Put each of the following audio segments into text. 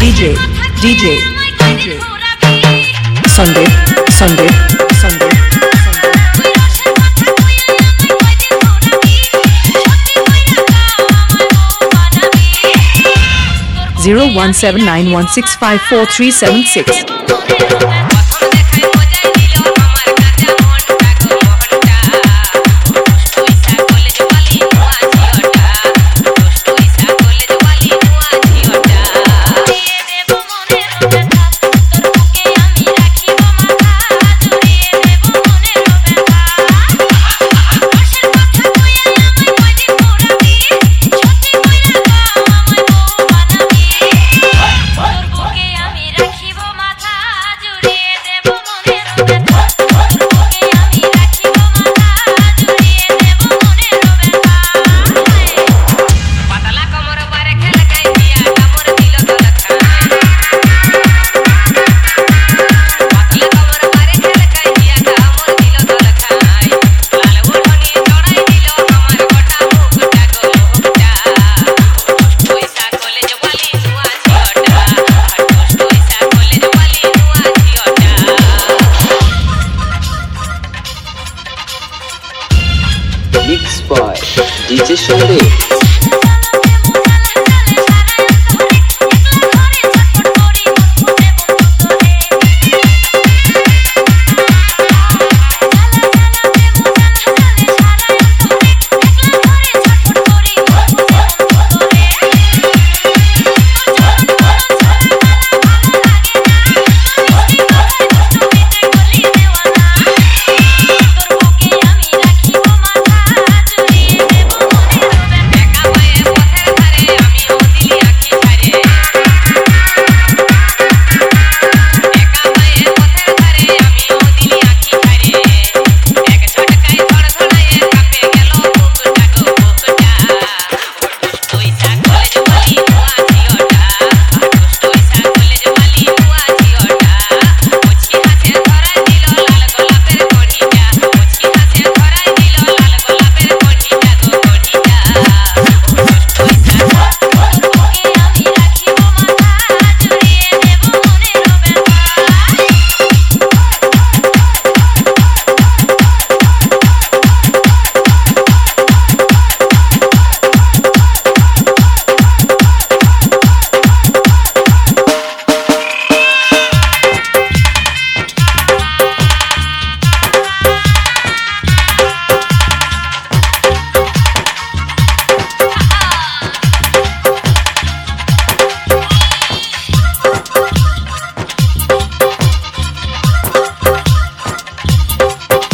DJ, DJ, DJ. Sunday, Sunday, Sunday. Zero one seven nine one six five four three seven six. 以及兄弟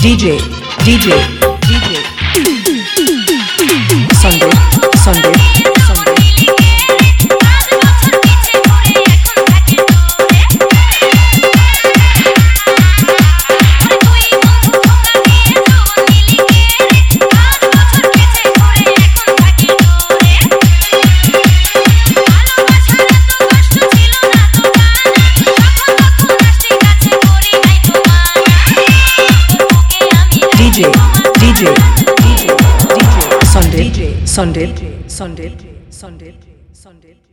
DJ, DJ, DJ. Sunday, Sunday. DJ, DJ, DJ, DJ, Sunday, Sunday, Sunday, Sunday, Sunday.